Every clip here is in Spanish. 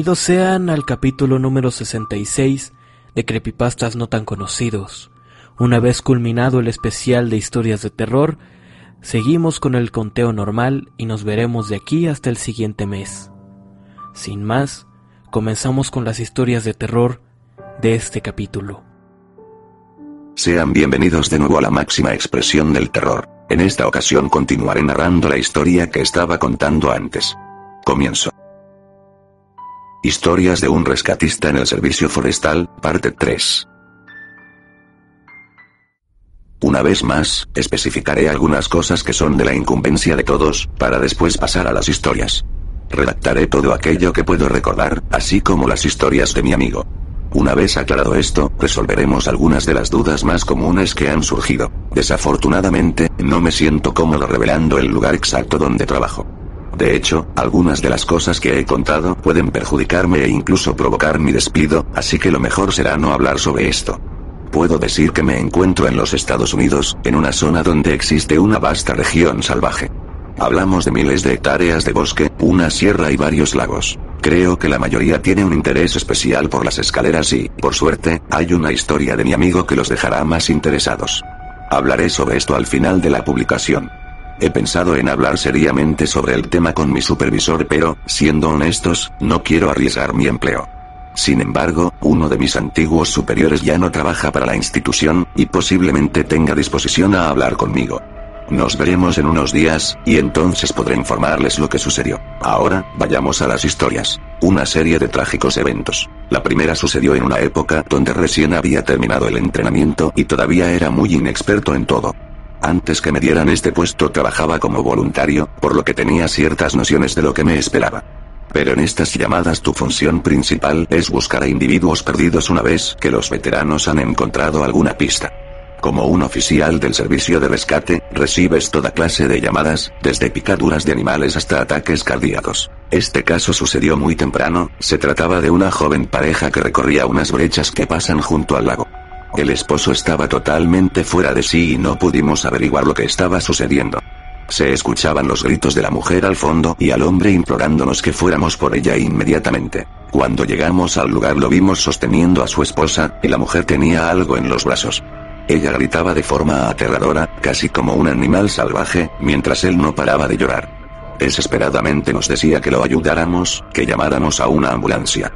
Bienvenidos sean al capítulo número 66 de Creepypastas no tan conocidos. Una vez culminado el especial de historias de terror, seguimos con el conteo normal y nos veremos de aquí hasta el siguiente mes. Sin más, comenzamos con las historias de terror de este capítulo. Sean bienvenidos de nuevo a la máxima expresión del terror. En esta ocasión continuaré narrando la historia que estaba contando antes. Comienzo. Historias de un rescatista en el servicio forestal, parte 3. Una vez más, especificaré algunas cosas que son de la incumbencia de todos, para después pasar a las historias. Redactaré todo aquello que puedo recordar, así como las historias de mi amigo. Una vez aclarado esto, resolveremos algunas de las dudas más comunes que han surgido. Desafortunadamente, no me siento cómodo revelando el lugar exacto donde trabajo. De hecho, algunas de las cosas que he contado pueden perjudicarme e incluso provocar mi despido, así que lo mejor será no hablar sobre esto. Puedo decir que me encuentro en los Estados Unidos, en una zona donde existe una vasta región salvaje. Hablamos de miles de hectáreas de bosque, una sierra y varios lagos. Creo que la mayoría tiene un interés especial por las escaleras y, por suerte, hay una historia de mi amigo que los dejará más interesados. Hablaré sobre esto al final de la publicación. He pensado en hablar seriamente sobre el tema con mi supervisor, pero, siendo honestos, no quiero arriesgar mi empleo. Sin embargo, uno de mis antiguos superiores ya no trabaja para la institución, y posiblemente tenga disposición a hablar conmigo. Nos veremos en unos días, y entonces podré informarles lo que sucedió. Ahora, vayamos a las historias. Una serie de trágicos eventos. La primera sucedió en una época donde recién había terminado el entrenamiento y todavía era muy inexperto en todo. Antes que me dieran este puesto trabajaba como voluntario, por lo que tenía ciertas nociones de lo que me esperaba. Pero en estas llamadas tu función principal es buscar a individuos perdidos una vez que los veteranos han encontrado alguna pista. Como un oficial del servicio de rescate, recibes toda clase de llamadas, desde picaduras de animales hasta ataques cardíacos. Este caso sucedió muy temprano, se trataba de una joven pareja que recorría unas brechas que pasan junto al lago. El esposo estaba totalmente fuera de sí y no pudimos averiguar lo que estaba sucediendo. Se escuchaban los gritos de la mujer al fondo y al hombre implorándonos que fuéramos por ella inmediatamente. Cuando llegamos al lugar lo vimos sosteniendo a su esposa, y la mujer tenía algo en los brazos. Ella gritaba de forma aterradora, casi como un animal salvaje, mientras él no paraba de llorar. Desesperadamente nos decía que lo ayudáramos, que llamáramos a una ambulancia.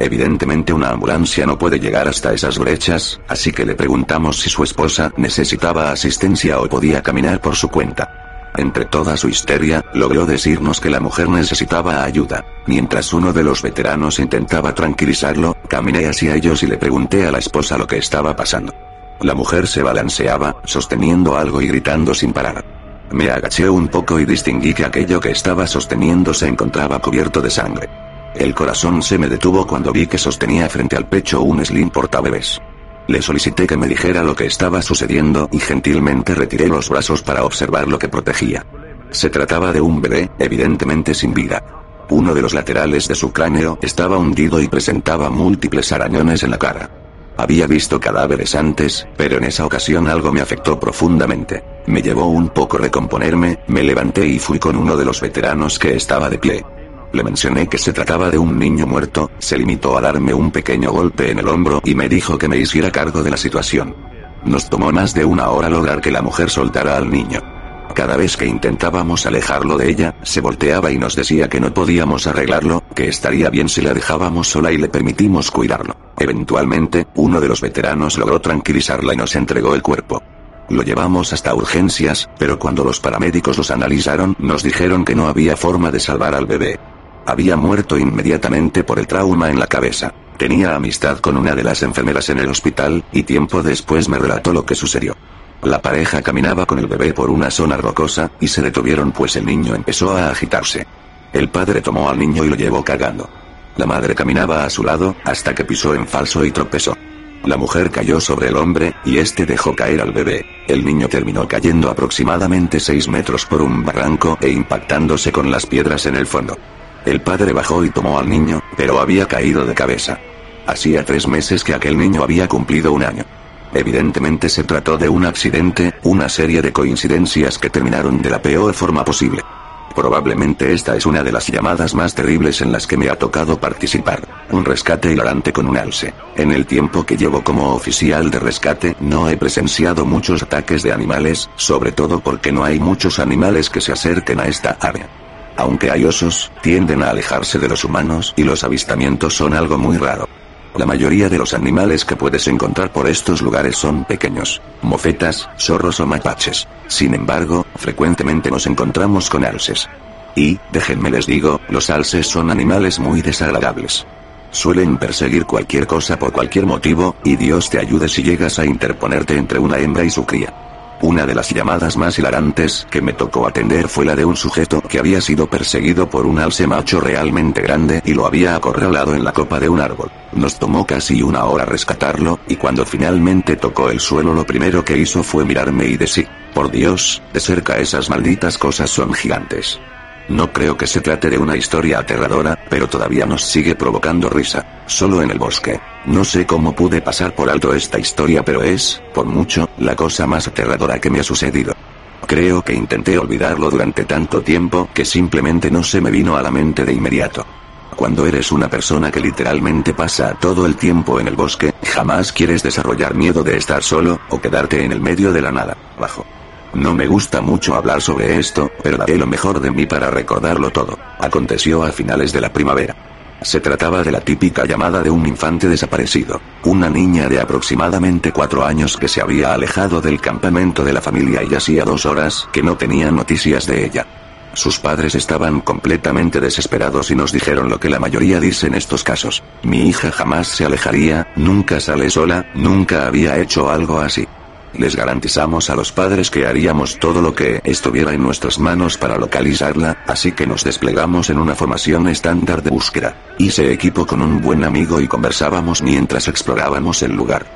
Evidentemente una ambulancia no puede llegar hasta esas brechas, así que le preguntamos si su esposa necesitaba asistencia o podía caminar por su cuenta. Entre toda su histeria, logró decirnos que la mujer necesitaba ayuda. Mientras uno de los veteranos intentaba tranquilizarlo, caminé hacia ellos y le pregunté a la esposa lo que estaba pasando. La mujer se balanceaba, sosteniendo algo y gritando sin parar. Me agaché un poco y distinguí que aquello que estaba sosteniendo se encontraba cubierto de sangre. El corazón se me detuvo cuando vi que sostenía frente al pecho un slim portabebés. Le solicité que me dijera lo que estaba sucediendo y gentilmente retiré los brazos para observar lo que protegía. Se trataba de un bebé, evidentemente sin vida. Uno de los laterales de su cráneo estaba hundido y presentaba múltiples arañones en la cara. Había visto cadáveres antes, pero en esa ocasión algo me afectó profundamente. Me llevó un poco recomponerme, me levanté y fui con uno de los veteranos que estaba de pie. Le mencioné que se trataba de un niño muerto, se limitó a darme un pequeño golpe en el hombro y me dijo que me hiciera cargo de la situación. Nos tomó más de una hora lograr que la mujer soltara al niño. Cada vez que intentábamos alejarlo de ella, se volteaba y nos decía que no podíamos arreglarlo, que estaría bien si la dejábamos sola y le permitimos cuidarlo. Eventualmente, uno de los veteranos logró tranquilizarla y nos entregó el cuerpo. Lo llevamos hasta urgencias, pero cuando los paramédicos los analizaron, nos dijeron que no había forma de salvar al bebé. Había muerto inmediatamente por el trauma en la cabeza. Tenía amistad con una de las enfermeras en el hospital, y tiempo después me relató lo que sucedió. La pareja caminaba con el bebé por una zona rocosa, y se detuvieron pues el niño empezó a agitarse. El padre tomó al niño y lo llevó cagando. La madre caminaba a su lado, hasta que pisó en falso y tropezó. La mujer cayó sobre el hombre, y este dejó caer al bebé. El niño terminó cayendo aproximadamente 6 metros por un barranco e impactándose con las piedras en el fondo. El padre bajó y tomó al niño, pero había caído de cabeza. Hacía tres meses que aquel niño había cumplido un año. Evidentemente se trató de un accidente, una serie de coincidencias que terminaron de la peor forma posible. Probablemente esta es una de las llamadas más terribles en las que me ha tocado participar. Un rescate hilarante con un alce. En el tiempo que llevo como oficial de rescate, no he presenciado muchos ataques de animales, sobre todo porque no hay muchos animales que se acerquen a esta área. Aunque hay osos, tienden a alejarse de los humanos y los avistamientos son algo muy raro. La mayoría de los animales que puedes encontrar por estos lugares son pequeños, mofetas, zorros o mapaches. Sin embargo, frecuentemente nos encontramos con alces. Y, déjenme les digo, los alces son animales muy desagradables. Suelen perseguir cualquier cosa por cualquier motivo, y Dios te ayude si llegas a interponerte entre una hembra y su cría. Una de las llamadas más hilarantes que me tocó atender fue la de un sujeto que había sido perseguido por un alce macho realmente grande y lo había acorralado en la copa de un árbol. Nos tomó casi una hora rescatarlo, y cuando finalmente tocó el suelo lo primero que hizo fue mirarme y decir, por Dios, de cerca esas malditas cosas son gigantes. No creo que se trate de una historia aterradora, pero todavía nos sigue provocando risa. Solo en el bosque. No sé cómo pude pasar por alto esta historia, pero es, por mucho, la cosa más aterradora que me ha sucedido. Creo que intenté olvidarlo durante tanto tiempo que simplemente no se me vino a la mente de inmediato. Cuando eres una persona que literalmente pasa todo el tiempo en el bosque, jamás quieres desarrollar miedo de estar solo, o quedarte en el medio de la nada, bajo. No me gusta mucho hablar sobre esto, pero daré lo mejor de mí para recordarlo todo. Aconteció a finales de la primavera. Se trataba de la típica llamada de un infante desaparecido, una niña de aproximadamente cuatro años que se había alejado del campamento de la familia y hacía dos horas que no tenía noticias de ella. Sus padres estaban completamente desesperados y nos dijeron lo que la mayoría dice en estos casos. Mi hija jamás se alejaría, nunca sale sola, nunca había hecho algo así. Les garantizamos a los padres que haríamos todo lo que estuviera en nuestras manos para localizarla, así que nos desplegamos en una formación estándar de búsqueda. Hice equipo con un buen amigo y conversábamos mientras explorábamos el lugar.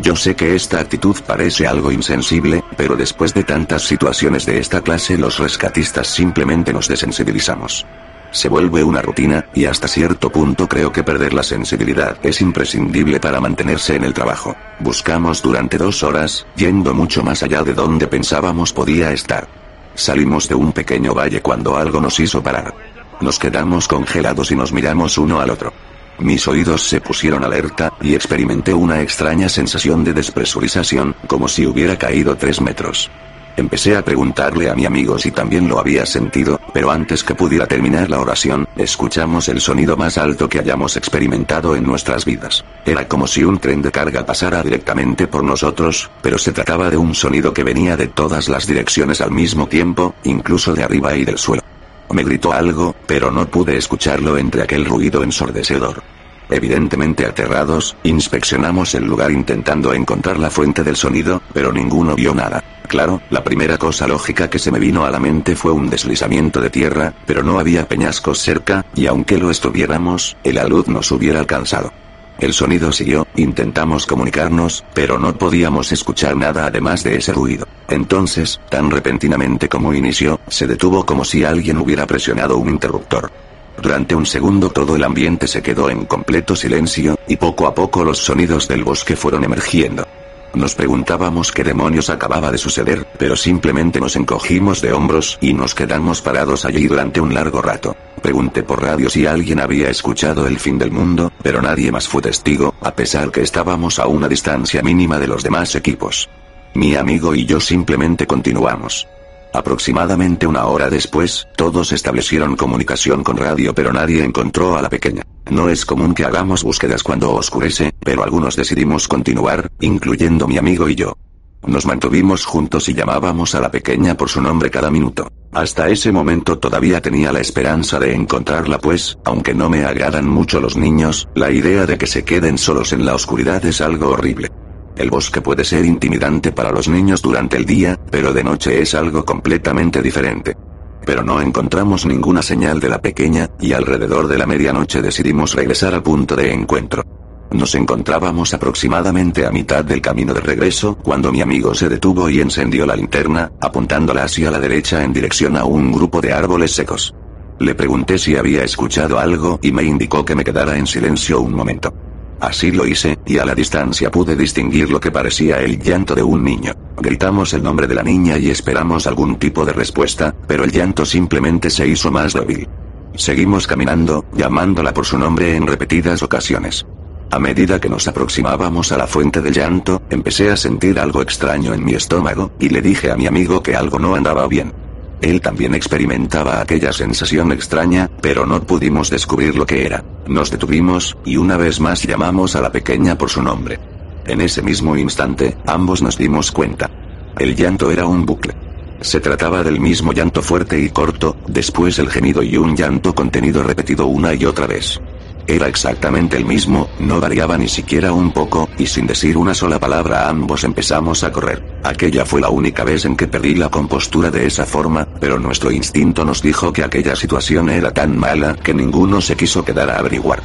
Yo sé que esta actitud parece algo insensible, pero después de tantas situaciones de esta clase los rescatistas simplemente nos desensibilizamos se vuelve una rutina, y hasta cierto punto creo que perder la sensibilidad es imprescindible para mantenerse en el trabajo. Buscamos durante dos horas, yendo mucho más allá de donde pensábamos podía estar. Salimos de un pequeño valle cuando algo nos hizo parar. Nos quedamos congelados y nos miramos uno al otro. Mis oídos se pusieron alerta, y experimenté una extraña sensación de despresurización, como si hubiera caído tres metros. Empecé a preguntarle a mi amigo si también lo había sentido, pero antes que pudiera terminar la oración, escuchamos el sonido más alto que hayamos experimentado en nuestras vidas. Era como si un tren de carga pasara directamente por nosotros, pero se trataba de un sonido que venía de todas las direcciones al mismo tiempo, incluso de arriba y del suelo. Me gritó algo, pero no pude escucharlo entre aquel ruido ensordecedor. Evidentemente aterrados, inspeccionamos el lugar intentando encontrar la fuente del sonido, pero ninguno vio nada. Claro, la primera cosa lógica que se me vino a la mente fue un deslizamiento de tierra, pero no había peñascos cerca, y aunque lo estuviéramos, el alud nos hubiera alcanzado. El sonido siguió, intentamos comunicarnos, pero no podíamos escuchar nada además de ese ruido. Entonces, tan repentinamente como inició, se detuvo como si alguien hubiera presionado un interruptor. Durante un segundo todo el ambiente se quedó en completo silencio, y poco a poco los sonidos del bosque fueron emergiendo. Nos preguntábamos qué demonios acababa de suceder, pero simplemente nos encogimos de hombros y nos quedamos parados allí durante un largo rato. Pregunté por radio si alguien había escuchado el fin del mundo, pero nadie más fue testigo, a pesar que estábamos a una distancia mínima de los demás equipos. Mi amigo y yo simplemente continuamos. Aproximadamente una hora después, todos establecieron comunicación con radio pero nadie encontró a la pequeña. No es común que hagamos búsquedas cuando oscurece, pero algunos decidimos continuar, incluyendo mi amigo y yo. Nos mantuvimos juntos y llamábamos a la pequeña por su nombre cada minuto. Hasta ese momento todavía tenía la esperanza de encontrarla pues, aunque no me agradan mucho los niños, la idea de que se queden solos en la oscuridad es algo horrible. El bosque puede ser intimidante para los niños durante el día, pero de noche es algo completamente diferente. Pero no encontramos ninguna señal de la pequeña, y alrededor de la medianoche decidimos regresar al punto de encuentro. Nos encontrábamos aproximadamente a mitad del camino de regreso, cuando mi amigo se detuvo y encendió la linterna, apuntándola hacia la derecha en dirección a un grupo de árboles secos. Le pregunté si había escuchado algo y me indicó que me quedara en silencio un momento. Así lo hice, y a la distancia pude distinguir lo que parecía el llanto de un niño. Gritamos el nombre de la niña y esperamos algún tipo de respuesta, pero el llanto simplemente se hizo más débil. Seguimos caminando, llamándola por su nombre en repetidas ocasiones. A medida que nos aproximábamos a la fuente del llanto, empecé a sentir algo extraño en mi estómago, y le dije a mi amigo que algo no andaba bien. Él también experimentaba aquella sensación extraña, pero no pudimos descubrir lo que era. Nos detuvimos, y una vez más llamamos a la pequeña por su nombre. En ese mismo instante, ambos nos dimos cuenta. El llanto era un bucle. Se trataba del mismo llanto fuerte y corto, después el gemido y un llanto contenido repetido una y otra vez. Era exactamente el mismo, no variaba ni siquiera un poco, y sin decir una sola palabra ambos empezamos a correr. Aquella fue la única vez en que perdí la compostura de esa forma, pero nuestro instinto nos dijo que aquella situación era tan mala que ninguno se quiso quedar a averiguar.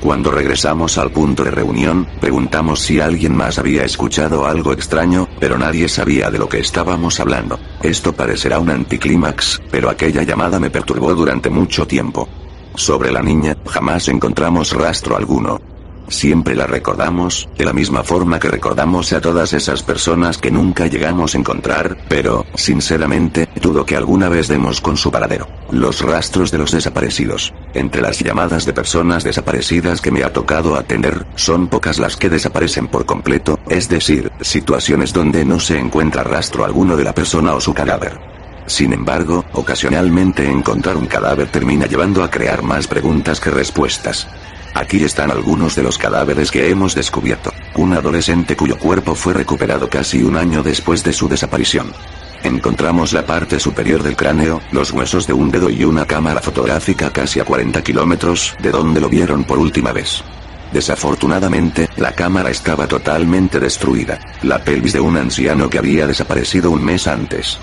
Cuando regresamos al punto de reunión, preguntamos si alguien más había escuchado algo extraño, pero nadie sabía de lo que estábamos hablando. Esto parecerá un anticlímax, pero aquella llamada me perturbó durante mucho tiempo. Sobre la niña, jamás encontramos rastro alguno. Siempre la recordamos, de la misma forma que recordamos a todas esas personas que nunca llegamos a encontrar, pero, sinceramente, dudo que alguna vez demos con su paradero. Los rastros de los desaparecidos. Entre las llamadas de personas desaparecidas que me ha tocado atender, son pocas las que desaparecen por completo, es decir, situaciones donde no se encuentra rastro alguno de la persona o su cadáver. Sin embargo, ocasionalmente encontrar un cadáver termina llevando a crear más preguntas que respuestas. Aquí están algunos de los cadáveres que hemos descubierto. Un adolescente cuyo cuerpo fue recuperado casi un año después de su desaparición. Encontramos la parte superior del cráneo, los huesos de un dedo y una cámara fotográfica casi a 40 kilómetros de donde lo vieron por última vez. Desafortunadamente, la cámara estaba totalmente destruida. La pelvis de un anciano que había desaparecido un mes antes.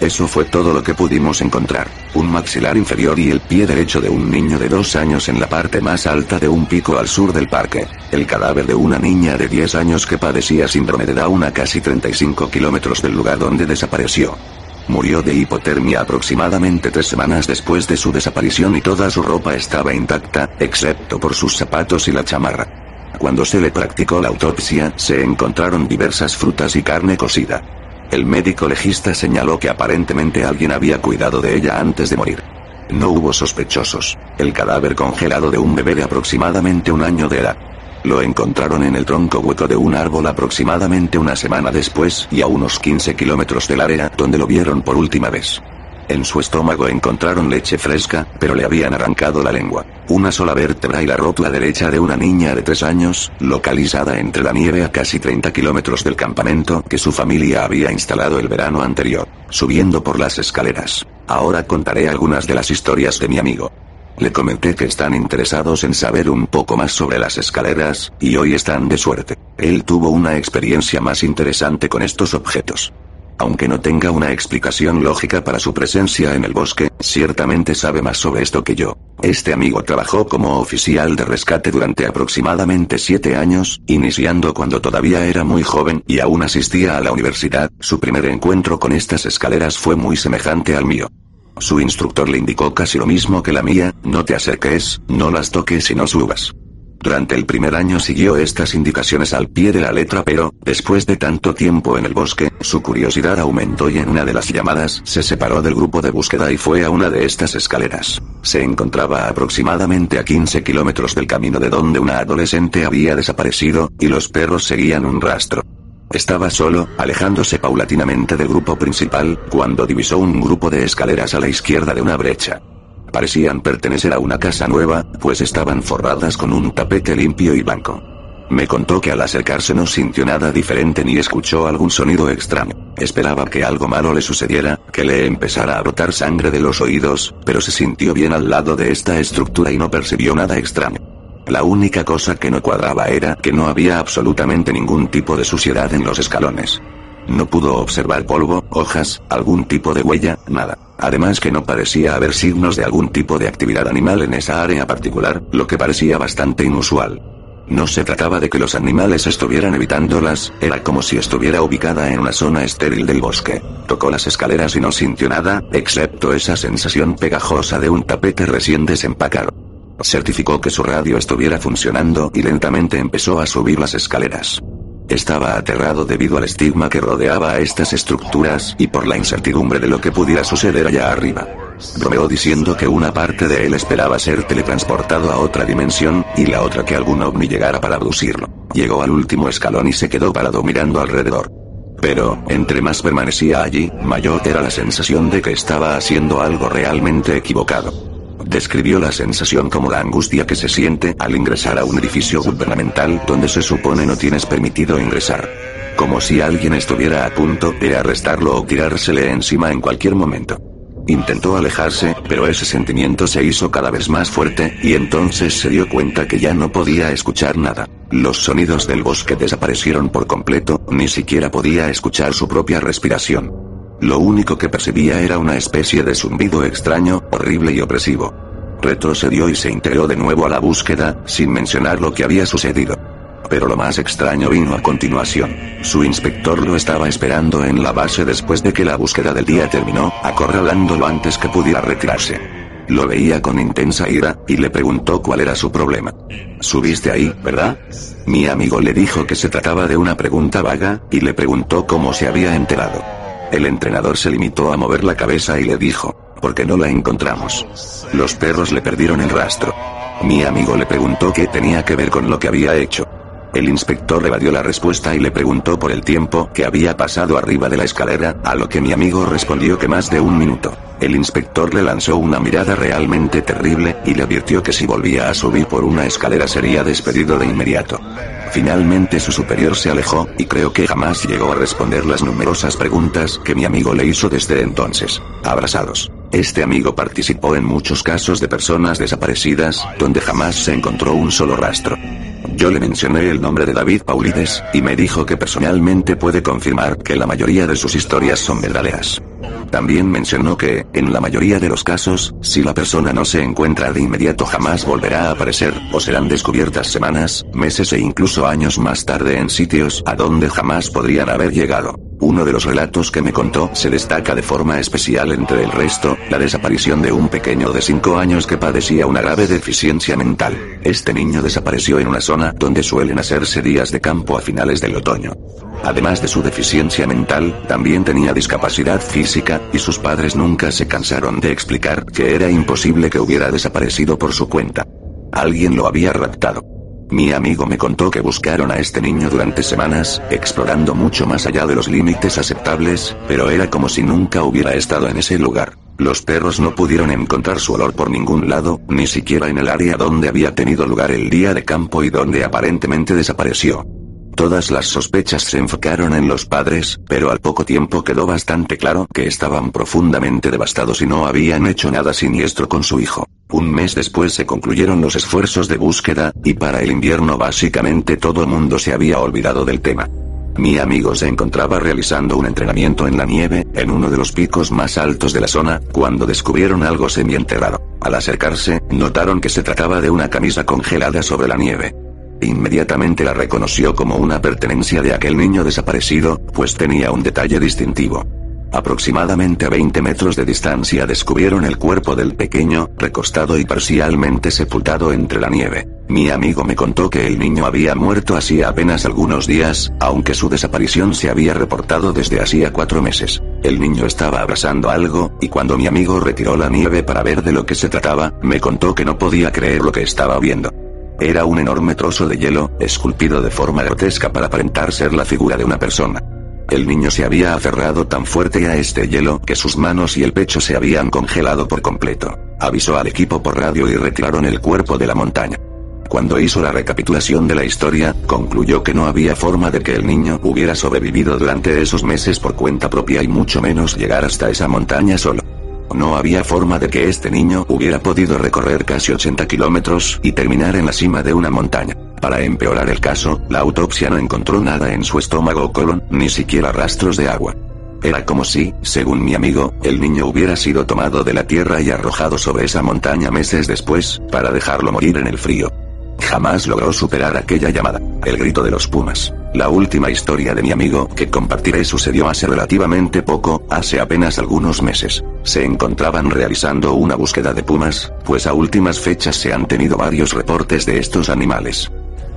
Eso fue todo lo que pudimos encontrar. Un maxilar inferior y el pie derecho de un niño de dos años en la parte más alta de un pico al sur del parque. El cadáver de una niña de 10 años que padecía síndrome de Down a casi 35 kilómetros del lugar donde desapareció. Murió de hipotermia aproximadamente tres semanas después de su desaparición y toda su ropa estaba intacta, excepto por sus zapatos y la chamarra. Cuando se le practicó la autopsia, se encontraron diversas frutas y carne cocida. El médico legista señaló que aparentemente alguien había cuidado de ella antes de morir. No hubo sospechosos. El cadáver congelado de un bebé de aproximadamente un año de edad. Lo encontraron en el tronco hueco de un árbol aproximadamente una semana después y a unos 15 kilómetros del área donde lo vieron por última vez. En su estómago encontraron leche fresca, pero le habían arrancado la lengua. Una sola vértebra y la rótula derecha de una niña de tres años, localizada entre la nieve a casi 30 kilómetros del campamento que su familia había instalado el verano anterior, subiendo por las escaleras. Ahora contaré algunas de las historias de mi amigo. Le comenté que están interesados en saber un poco más sobre las escaleras, y hoy están de suerte. Él tuvo una experiencia más interesante con estos objetos. Aunque no tenga una explicación lógica para su presencia en el bosque, ciertamente sabe más sobre esto que yo. Este amigo trabajó como oficial de rescate durante aproximadamente siete años, iniciando cuando todavía era muy joven y aún asistía a la universidad. Su primer encuentro con estas escaleras fue muy semejante al mío. Su instructor le indicó casi lo mismo que la mía, no te acerques, no las toques y no subas. Durante el primer año siguió estas indicaciones al pie de la letra pero, después de tanto tiempo en el bosque, su curiosidad aumentó y en una de las llamadas se separó del grupo de búsqueda y fue a una de estas escaleras. Se encontraba aproximadamente a 15 kilómetros del camino de donde una adolescente había desaparecido, y los perros seguían un rastro. Estaba solo, alejándose paulatinamente del grupo principal, cuando divisó un grupo de escaleras a la izquierda de una brecha. Parecían pertenecer a una casa nueva, pues estaban forradas con un tapete limpio y blanco. Me contó que al acercarse no sintió nada diferente ni escuchó algún sonido extraño. Esperaba que algo malo le sucediera, que le empezara a brotar sangre de los oídos, pero se sintió bien al lado de esta estructura y no percibió nada extraño. La única cosa que no cuadraba era que no había absolutamente ningún tipo de suciedad en los escalones. No pudo observar polvo, hojas, algún tipo de huella, nada. Además que no parecía haber signos de algún tipo de actividad animal en esa área particular, lo que parecía bastante inusual. No se trataba de que los animales estuvieran evitándolas, era como si estuviera ubicada en una zona estéril del bosque. Tocó las escaleras y no sintió nada, excepto esa sensación pegajosa de un tapete recién desempacado. Certificó que su radio estuviera funcionando y lentamente empezó a subir las escaleras. Estaba aterrado debido al estigma que rodeaba a estas estructuras y por la incertidumbre de lo que pudiera suceder allá arriba. Bromeó diciendo que una parte de él esperaba ser teletransportado a otra dimensión, y la otra que algún ovni llegara para abducirlo. Llegó al último escalón y se quedó parado mirando alrededor. Pero, entre más permanecía allí, mayor era la sensación de que estaba haciendo algo realmente equivocado. Describió la sensación como la angustia que se siente al ingresar a un edificio gubernamental donde se supone no tienes permitido ingresar. Como si alguien estuviera a punto de arrestarlo o tirársele encima en cualquier momento. Intentó alejarse, pero ese sentimiento se hizo cada vez más fuerte, y entonces se dio cuenta que ya no podía escuchar nada. Los sonidos del bosque desaparecieron por completo, ni siquiera podía escuchar su propia respiración. Lo único que percibía era una especie de zumbido extraño, horrible y opresivo. Retrocedió y se integró de nuevo a la búsqueda, sin mencionar lo que había sucedido. Pero lo más extraño vino a continuación. Su inspector lo estaba esperando en la base después de que la búsqueda del día terminó, acorralándolo antes que pudiera retirarse. Lo veía con intensa ira, y le preguntó cuál era su problema. Subiste ahí, ¿verdad? Mi amigo le dijo que se trataba de una pregunta vaga, y le preguntó cómo se había enterado. El entrenador se limitó a mover la cabeza y le dijo, ¿por qué no la encontramos? Los perros le perdieron el rastro. Mi amigo le preguntó qué tenía que ver con lo que había hecho. El inspector evadió la respuesta y le preguntó por el tiempo que había pasado arriba de la escalera, a lo que mi amigo respondió que más de un minuto. El inspector le lanzó una mirada realmente terrible, y le advirtió que si volvía a subir por una escalera sería despedido de inmediato. Finalmente su superior se alejó, y creo que jamás llegó a responder las numerosas preguntas que mi amigo le hizo desde entonces. Abrazados. Este amigo participó en muchos casos de personas desaparecidas, donde jamás se encontró un solo rastro. Yo le mencioné el nombre de David Paulides, y me dijo que personalmente puede confirmar que la mayoría de sus historias son verdaderas. También mencionó que, en la mayoría de los casos, si la persona no se encuentra de inmediato jamás volverá a aparecer, o serán descubiertas semanas, meses e incluso años más tarde en sitios a donde jamás podrían haber llegado. Uno de los relatos que me contó se destaca de forma especial entre el resto, la desaparición de un pequeño de 5 años que padecía una grave deficiencia mental. Este niño desapareció en una zona donde suelen hacerse días de campo a finales del otoño. Además de su deficiencia mental, también tenía discapacidad física, y sus padres nunca se cansaron de explicar que era imposible que hubiera desaparecido por su cuenta. Alguien lo había raptado. Mi amigo me contó que buscaron a este niño durante semanas, explorando mucho más allá de los límites aceptables, pero era como si nunca hubiera estado en ese lugar. Los perros no pudieron encontrar su olor por ningún lado, ni siquiera en el área donde había tenido lugar el día de campo y donde aparentemente desapareció. Todas las sospechas se enfocaron en los padres, pero al poco tiempo quedó bastante claro que estaban profundamente devastados y no habían hecho nada siniestro con su hijo. Un mes después se concluyeron los esfuerzos de búsqueda, y para el invierno básicamente todo el mundo se había olvidado del tema. Mi amigo se encontraba realizando un entrenamiento en la nieve, en uno de los picos más altos de la zona, cuando descubrieron algo semienterrado. Al acercarse, notaron que se trataba de una camisa congelada sobre la nieve. Inmediatamente la reconoció como una pertenencia de aquel niño desaparecido, pues tenía un detalle distintivo. Aproximadamente a 20 metros de distancia descubrieron el cuerpo del pequeño, recostado y parcialmente sepultado entre la nieve. Mi amigo me contó que el niño había muerto hacía apenas algunos días, aunque su desaparición se había reportado desde hacía cuatro meses. El niño estaba abrazando algo, y cuando mi amigo retiró la nieve para ver de lo que se trataba, me contó que no podía creer lo que estaba viendo. Era un enorme trozo de hielo, esculpido de forma grotesca para aparentar ser la figura de una persona. El niño se había aferrado tan fuerte a este hielo que sus manos y el pecho se habían congelado por completo. Avisó al equipo por radio y retiraron el cuerpo de la montaña. Cuando hizo la recapitulación de la historia, concluyó que no había forma de que el niño hubiera sobrevivido durante esos meses por cuenta propia y mucho menos llegar hasta esa montaña solo. No había forma de que este niño hubiera podido recorrer casi 80 kilómetros y terminar en la cima de una montaña. Para empeorar el caso, la autopsia no encontró nada en su estómago o colon, ni siquiera rastros de agua. Era como si, según mi amigo, el niño hubiera sido tomado de la tierra y arrojado sobre esa montaña meses después, para dejarlo morir en el frío. Jamás logró superar aquella llamada. El grito de los pumas. La última historia de mi amigo que compartiré sucedió hace relativamente poco, hace apenas algunos meses. Se encontraban realizando una búsqueda de pumas, pues a últimas fechas se han tenido varios reportes de estos animales.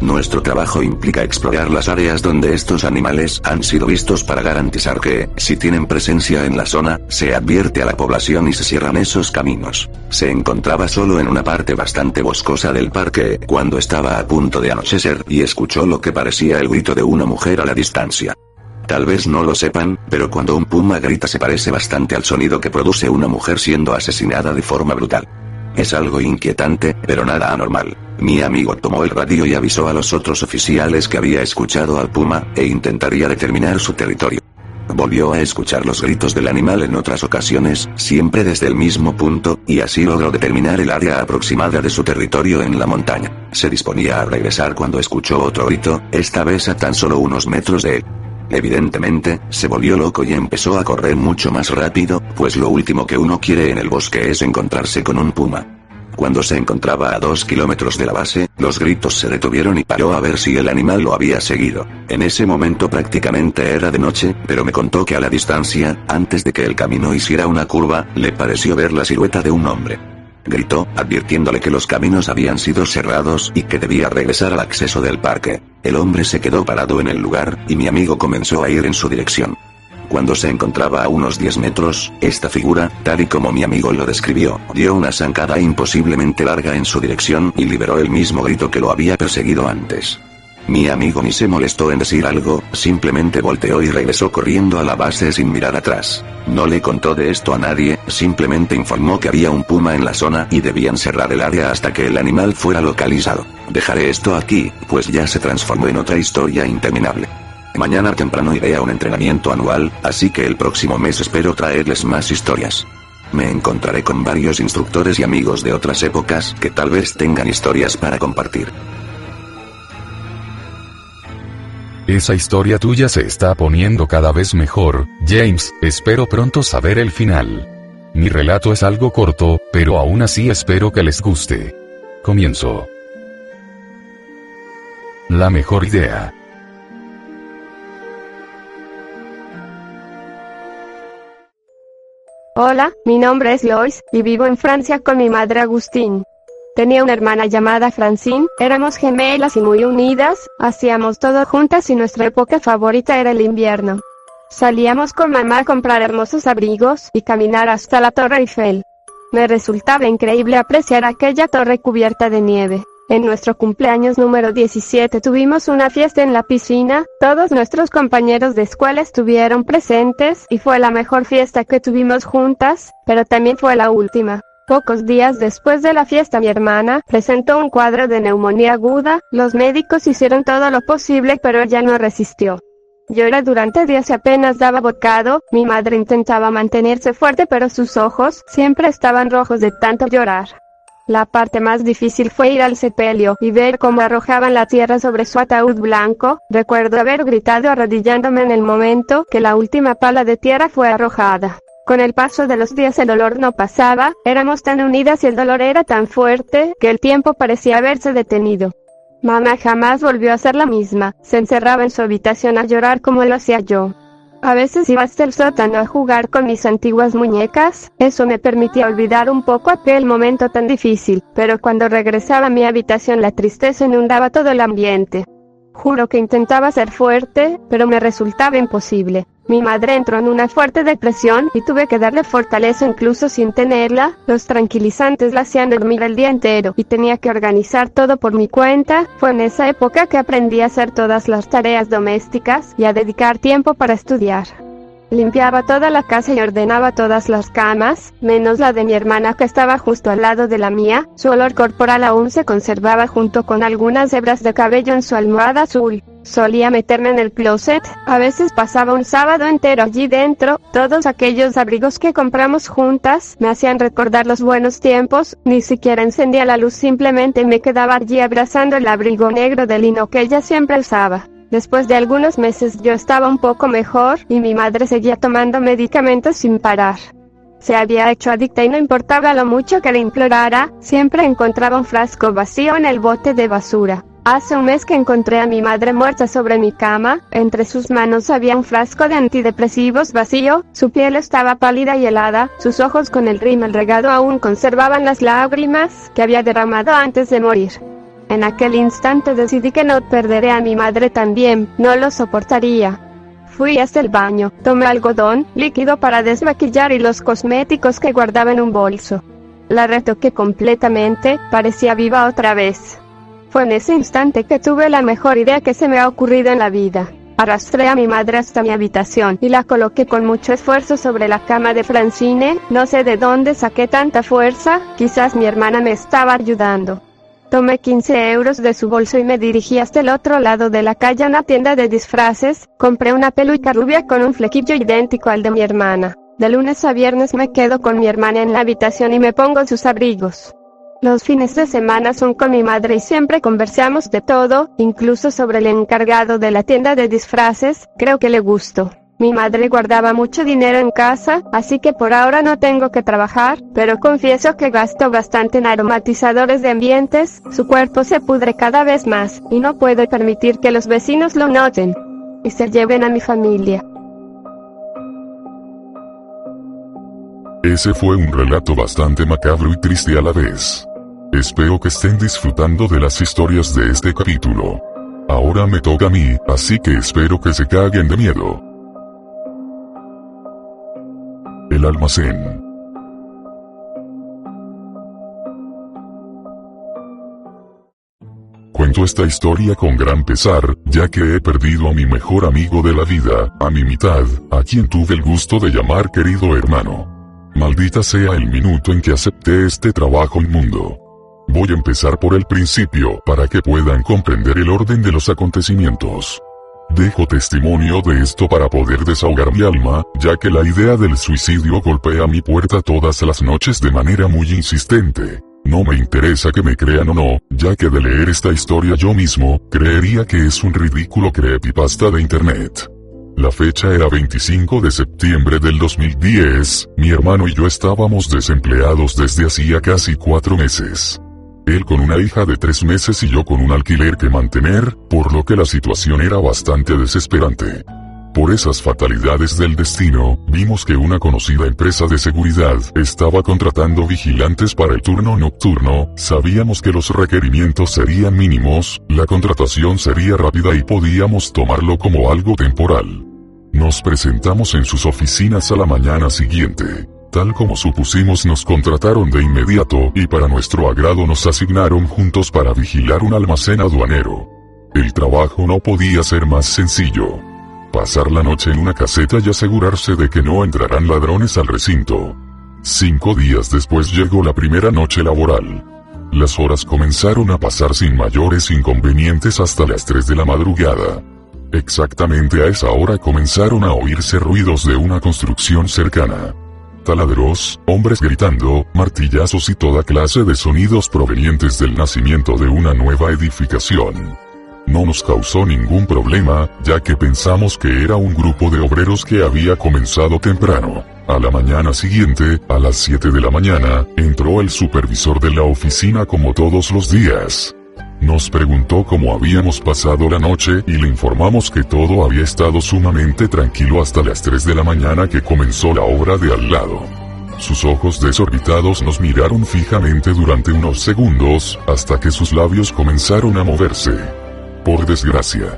Nuestro trabajo implica explorar las áreas donde estos animales han sido vistos para garantizar que, si tienen presencia en la zona, se advierte a la población y se cierran esos caminos. Se encontraba solo en una parte bastante boscosa del parque cuando estaba a punto de anochecer y escuchó lo que parecía el grito de una mujer a la distancia. Tal vez no lo sepan, pero cuando un puma grita se parece bastante al sonido que produce una mujer siendo asesinada de forma brutal. Es algo inquietante, pero nada anormal. Mi amigo tomó el radio y avisó a los otros oficiales que había escuchado al puma, e intentaría determinar su territorio. Volvió a escuchar los gritos del animal en otras ocasiones, siempre desde el mismo punto, y así logró determinar el área aproximada de su territorio en la montaña. Se disponía a regresar cuando escuchó otro grito, esta vez a tan solo unos metros de él. Evidentemente, se volvió loco y empezó a correr mucho más rápido, pues lo último que uno quiere en el bosque es encontrarse con un puma. Cuando se encontraba a dos kilómetros de la base, los gritos se detuvieron y paró a ver si el animal lo había seguido. En ese momento prácticamente era de noche, pero me contó que a la distancia, antes de que el camino hiciera una curva, le pareció ver la silueta de un hombre. Gritó, advirtiéndole que los caminos habían sido cerrados y que debía regresar al acceso del parque. El hombre se quedó parado en el lugar, y mi amigo comenzó a ir en su dirección. Cuando se encontraba a unos 10 metros, esta figura, tal y como mi amigo lo describió, dio una zancada imposiblemente larga en su dirección y liberó el mismo grito que lo había perseguido antes. Mi amigo ni se molestó en decir algo, simplemente volteó y regresó corriendo a la base sin mirar atrás. No le contó de esto a nadie, simplemente informó que había un puma en la zona y debían cerrar el área hasta que el animal fuera localizado. Dejaré esto aquí, pues ya se transformó en otra historia interminable. Mañana temprano iré a un entrenamiento anual, así que el próximo mes espero traerles más historias. Me encontraré con varios instructores y amigos de otras épocas que tal vez tengan historias para compartir. Esa historia tuya se está poniendo cada vez mejor, James, espero pronto saber el final. Mi relato es algo corto, pero aún así espero que les guste. Comienzo. La mejor idea. Hola, mi nombre es Lois, y vivo en Francia con mi madre Agustín. Tenía una hermana llamada Francine, éramos gemelas y muy unidas, hacíamos todo juntas y nuestra época favorita era el invierno. Salíamos con mamá a comprar hermosos abrigos y caminar hasta la Torre Eiffel. Me resultaba increíble apreciar aquella torre cubierta de nieve. En nuestro cumpleaños número 17 tuvimos una fiesta en la piscina, todos nuestros compañeros de escuela estuvieron presentes y fue la mejor fiesta que tuvimos juntas, pero también fue la última. Pocos días después de la fiesta mi hermana presentó un cuadro de neumonía aguda, los médicos hicieron todo lo posible pero ella no resistió. Lloré durante días y apenas daba bocado, mi madre intentaba mantenerse fuerte pero sus ojos siempre estaban rojos de tanto llorar. La parte más difícil fue ir al sepelio y ver cómo arrojaban la tierra sobre su ataúd blanco, recuerdo haber gritado arrodillándome en el momento que la última pala de tierra fue arrojada. Con el paso de los días el dolor no pasaba, éramos tan unidas y el dolor era tan fuerte, que el tiempo parecía haberse detenido. Mamá jamás volvió a ser la misma, se encerraba en su habitación a llorar como lo hacía yo. A veces iba hasta el sótano a jugar con mis antiguas muñecas, eso me permitía olvidar un poco aquel momento tan difícil, pero cuando regresaba a mi habitación la tristeza inundaba todo el ambiente. Juro que intentaba ser fuerte, pero me resultaba imposible. Mi madre entró en una fuerte depresión y tuve que darle fortaleza incluso sin tenerla. Los tranquilizantes la hacían dormir el día entero y tenía que organizar todo por mi cuenta. Fue en esa época que aprendí a hacer todas las tareas domésticas y a dedicar tiempo para estudiar. Limpiaba toda la casa y ordenaba todas las camas, menos la de mi hermana que estaba justo al lado de la mía. Su olor corporal aún se conservaba junto con algunas hebras de cabello en su almohada azul. Solía meterme en el closet, a veces pasaba un sábado entero allí dentro, todos aquellos abrigos que compramos juntas me hacían recordar los buenos tiempos, ni siquiera encendía la luz, simplemente me quedaba allí abrazando el abrigo negro de lino que ella siempre usaba. Después de algunos meses yo estaba un poco mejor y mi madre seguía tomando medicamentos sin parar. Se había hecho adicta y no importaba lo mucho que le implorara, siempre encontraba un frasco vacío en el bote de basura. Hace un mes que encontré a mi madre muerta sobre mi cama, entre sus manos había un frasco de antidepresivos vacío, su piel estaba pálida y helada, sus ojos con el rímel regado aún conservaban las lágrimas que había derramado antes de morir. En aquel instante decidí que no perderé a mi madre también, no lo soportaría. Fui hasta el baño, tomé algodón, líquido para desmaquillar y los cosméticos que guardaba en un bolso. La retoqué completamente, parecía viva otra vez. Fue en ese instante que tuve la mejor idea que se me ha ocurrido en la vida. Arrastré a mi madre hasta mi habitación y la coloqué con mucho esfuerzo sobre la cama de Francine, no sé de dónde saqué tanta fuerza, quizás mi hermana me estaba ayudando. Tomé 15 euros de su bolso y me dirigí hasta el otro lado de la calle a una tienda de disfraces, compré una peluca rubia con un flequillo idéntico al de mi hermana. De lunes a viernes me quedo con mi hermana en la habitación y me pongo sus abrigos. Los fines de semana son con mi madre y siempre conversamos de todo, incluso sobre el encargado de la tienda de disfraces, creo que le gustó. Mi madre guardaba mucho dinero en casa, así que por ahora no tengo que trabajar, pero confieso que gasto bastante en aromatizadores de ambientes, su cuerpo se pudre cada vez más, y no puedo permitir que los vecinos lo noten. Y se lleven a mi familia. Ese fue un relato bastante macabro y triste a la vez. Espero que estén disfrutando de las historias de este capítulo. Ahora me toca a mí, así que espero que se caguen de miedo. El almacén. Cuento esta historia con gran pesar, ya que he perdido a mi mejor amigo de la vida, a mi mitad, a quien tuve el gusto de llamar querido hermano. Maldita sea el minuto en que acepté este trabajo inmundo. Voy a empezar por el principio para que puedan comprender el orden de los acontecimientos. Dejo testimonio de esto para poder desahogar mi alma, ya que la idea del suicidio golpea mi puerta todas las noches de manera muy insistente. No me interesa que me crean o no, ya que de leer esta historia yo mismo, creería que es un ridículo creepypasta de internet. La fecha era 25 de septiembre del 2010, mi hermano y yo estábamos desempleados desde hacía casi cuatro meses. Él con una hija de tres meses y yo con un alquiler que mantener, por lo que la situación era bastante desesperante. Por esas fatalidades del destino, vimos que una conocida empresa de seguridad estaba contratando vigilantes para el turno nocturno, sabíamos que los requerimientos serían mínimos, la contratación sería rápida y podíamos tomarlo como algo temporal. Nos presentamos en sus oficinas a la mañana siguiente. Tal como supusimos nos contrataron de inmediato y para nuestro agrado nos asignaron juntos para vigilar un almacén aduanero. El trabajo no podía ser más sencillo. Pasar la noche en una caseta y asegurarse de que no entrarán ladrones al recinto. Cinco días después llegó la primera noche laboral. Las horas comenzaron a pasar sin mayores inconvenientes hasta las 3 de la madrugada. Exactamente a esa hora comenzaron a oírse ruidos de una construcción cercana taladros, hombres gritando, martillazos y toda clase de sonidos provenientes del nacimiento de una nueva edificación. No nos causó ningún problema, ya que pensamos que era un grupo de obreros que había comenzado temprano. A la mañana siguiente, a las 7 de la mañana, entró el supervisor de la oficina como todos los días. Nos preguntó cómo habíamos pasado la noche y le informamos que todo había estado sumamente tranquilo hasta las 3 de la mañana que comenzó la obra de al lado. Sus ojos desorbitados nos miraron fijamente durante unos segundos, hasta que sus labios comenzaron a moverse. Por desgracia.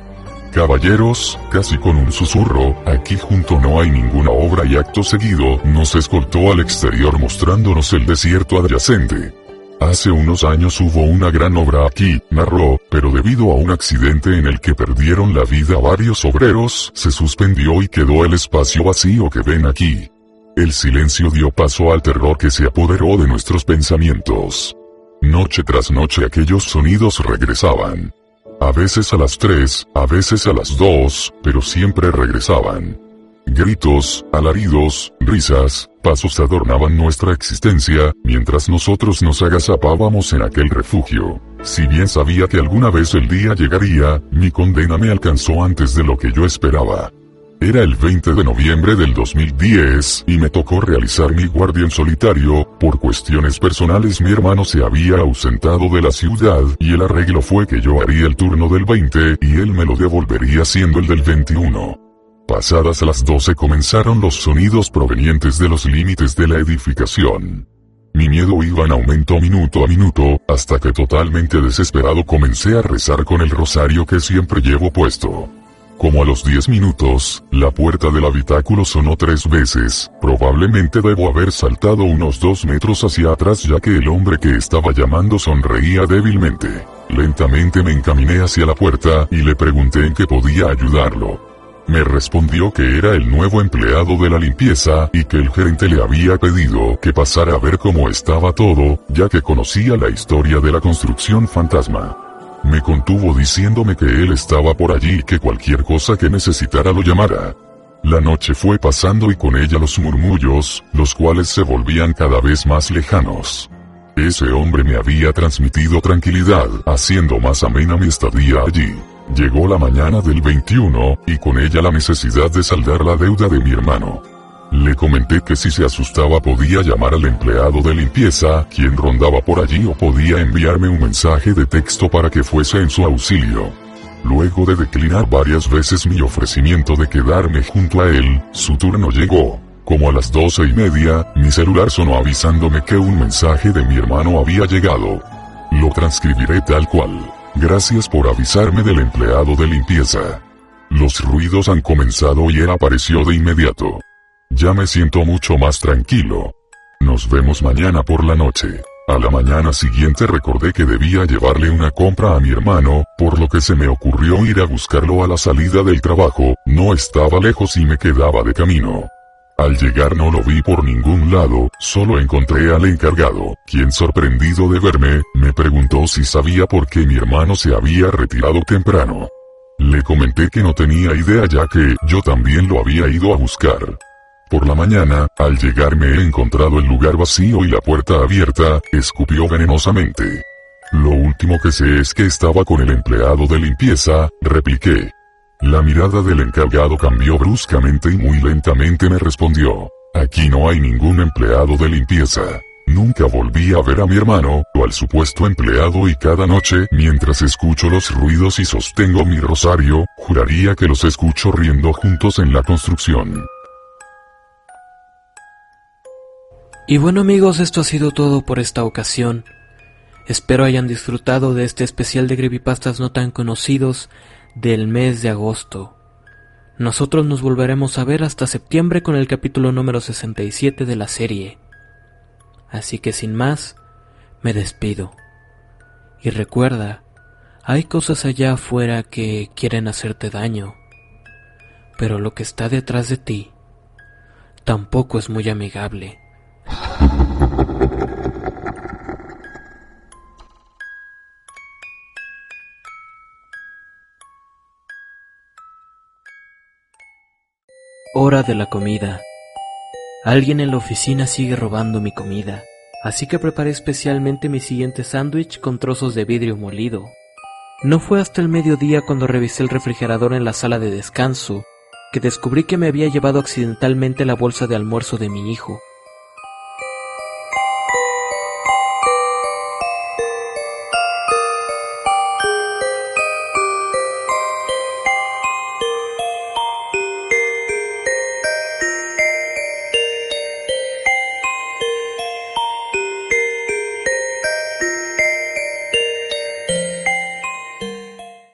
Caballeros, casi con un susurro, aquí junto no hay ninguna obra y acto seguido, nos escoltó al exterior mostrándonos el desierto adyacente. Hace unos años hubo una gran obra aquí, narró, pero debido a un accidente en el que perdieron la vida varios obreros, se suspendió y quedó el espacio vacío que ven aquí. El silencio dio paso al terror que se apoderó de nuestros pensamientos. Noche tras noche aquellos sonidos regresaban. A veces a las tres, a veces a las dos, pero siempre regresaban. Gritos, alaridos, risas, pasos adornaban nuestra existencia, mientras nosotros nos agazapábamos en aquel refugio. Si bien sabía que alguna vez el día llegaría, mi condena me alcanzó antes de lo que yo esperaba. Era el 20 de noviembre del 2010 y me tocó realizar mi guardia en solitario, por cuestiones personales mi hermano se había ausentado de la ciudad y el arreglo fue que yo haría el turno del 20 y él me lo devolvería siendo el del 21. Pasadas las 12 comenzaron los sonidos provenientes de los límites de la edificación. Mi miedo iba en aumento minuto a minuto, hasta que totalmente desesperado comencé a rezar con el rosario que siempre llevo puesto. Como a los 10 minutos, la puerta del habitáculo sonó tres veces, probablemente debo haber saltado unos dos metros hacia atrás ya que el hombre que estaba llamando sonreía débilmente. Lentamente me encaminé hacia la puerta y le pregunté en qué podía ayudarlo. Me respondió que era el nuevo empleado de la limpieza y que el gerente le había pedido que pasara a ver cómo estaba todo, ya que conocía la historia de la construcción fantasma. Me contuvo diciéndome que él estaba por allí y que cualquier cosa que necesitara lo llamara. La noche fue pasando y con ella los murmullos, los cuales se volvían cada vez más lejanos. Ese hombre me había transmitido tranquilidad, haciendo más amena mi estadía allí. Llegó la mañana del 21, y con ella la necesidad de saldar la deuda de mi hermano. Le comenté que si se asustaba podía llamar al empleado de limpieza, quien rondaba por allí o podía enviarme un mensaje de texto para que fuese en su auxilio. Luego de declinar varias veces mi ofrecimiento de quedarme junto a él, su turno llegó. Como a las doce y media, mi celular sonó avisándome que un mensaje de mi hermano había llegado. Lo transcribiré tal cual. Gracias por avisarme del empleado de limpieza. Los ruidos han comenzado y él apareció de inmediato. Ya me siento mucho más tranquilo. Nos vemos mañana por la noche. A la mañana siguiente recordé que debía llevarle una compra a mi hermano, por lo que se me ocurrió ir a buscarlo a la salida del trabajo, no estaba lejos y me quedaba de camino. Al llegar no lo vi por ningún lado, solo encontré al encargado, quien sorprendido de verme, me preguntó si sabía por qué mi hermano se había retirado temprano. Le comenté que no tenía idea ya que yo también lo había ido a buscar. Por la mañana, al llegar me he encontrado el lugar vacío y la puerta abierta, escupió venenosamente. Lo último que sé es que estaba con el empleado de limpieza, repliqué. La mirada del encargado cambió bruscamente y muy lentamente me respondió. Aquí no hay ningún empleado de limpieza. Nunca volví a ver a mi hermano, o al supuesto empleado y cada noche, mientras escucho los ruidos y sostengo mi rosario, juraría que los escucho riendo juntos en la construcción. Y bueno amigos, esto ha sido todo por esta ocasión. Espero hayan disfrutado de este especial de creepypastas no tan conocidos del mes de agosto. Nosotros nos volveremos a ver hasta septiembre con el capítulo número 67 de la serie. Así que sin más, me despido. Y recuerda, hay cosas allá afuera que quieren hacerte daño, pero lo que está detrás de ti tampoco es muy amigable. Hora de la comida. Alguien en la oficina sigue robando mi comida, así que preparé especialmente mi siguiente sándwich con trozos de vidrio molido. No fue hasta el mediodía cuando revisé el refrigerador en la sala de descanso que descubrí que me había llevado accidentalmente la bolsa de almuerzo de mi hijo.